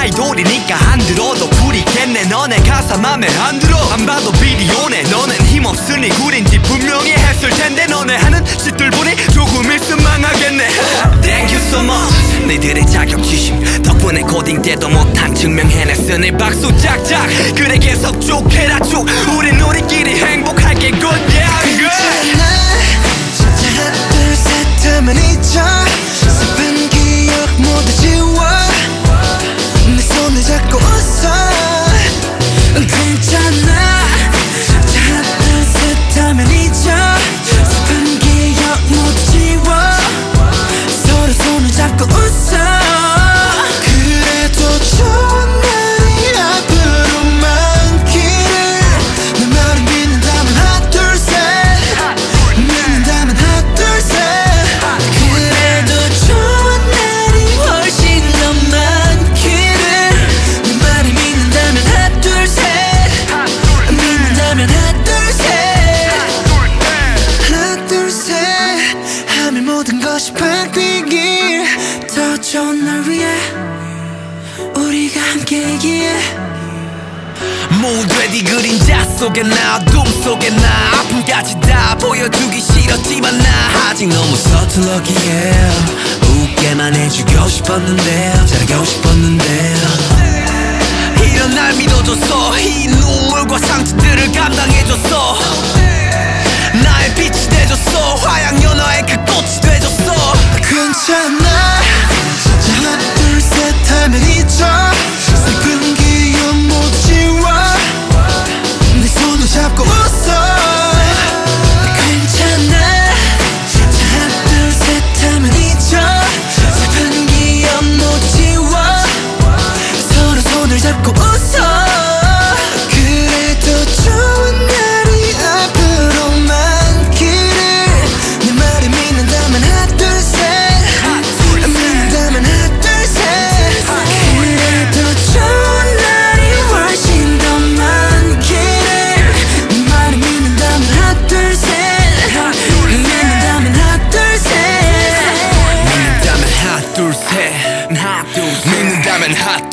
아이돌이니까 안 들어도 구리겠네. 너네 가사 맘에 안 들어. 안 봐도 비디오네. 너넨 힘없으니 구린지 분명히 했을 텐데 너네 하는 짓들 보니 조금 있으면 망하겠네. Thank you so much. 너희들의 자격지심 덕분에 고딩 때도 못한 증명해냈으니 박수 짝짝. 그래 계속 쭉 해라 쭉. 우린 우리끼리 행복하게 good yeah good 기에 모두의 그림자 속에 나 어둠 속에 나. 아픔까지 다 보여주기 싫었지만 나. 아직 너무 서툴렀기에 웃게만 해주고 싶었는데 잘하고 싶었는데. 이런 날 믿어줬어 이 눈물과 상처들을 감당해줬어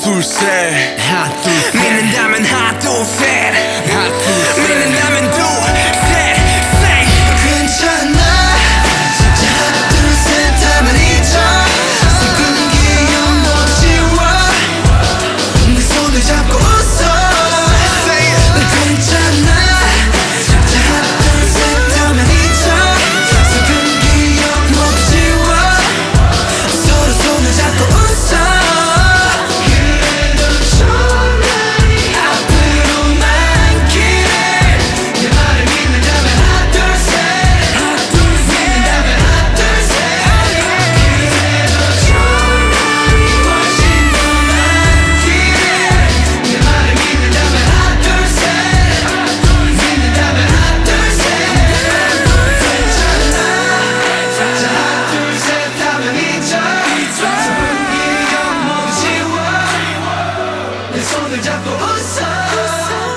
둘셋. 하나 둘셋. 믿는다면 하나 둘셋. 하나 둘셋. 믿는다면 손을 잡고 웃어.